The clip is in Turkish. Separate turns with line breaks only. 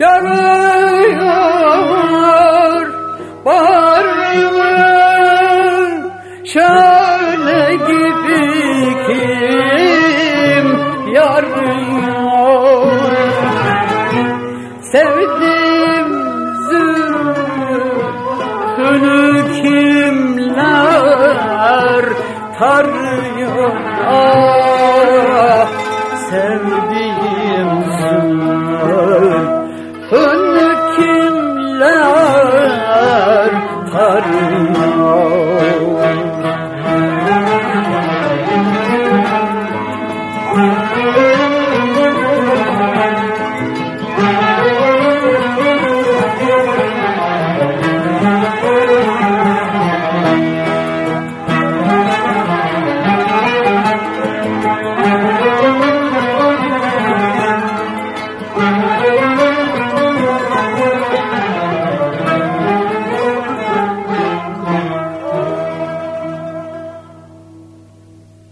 yanıyor bağrımın şöyle gibi kim yarıyor sevdim zülfünü kimler tarıyor? Önü kimler tarıyor?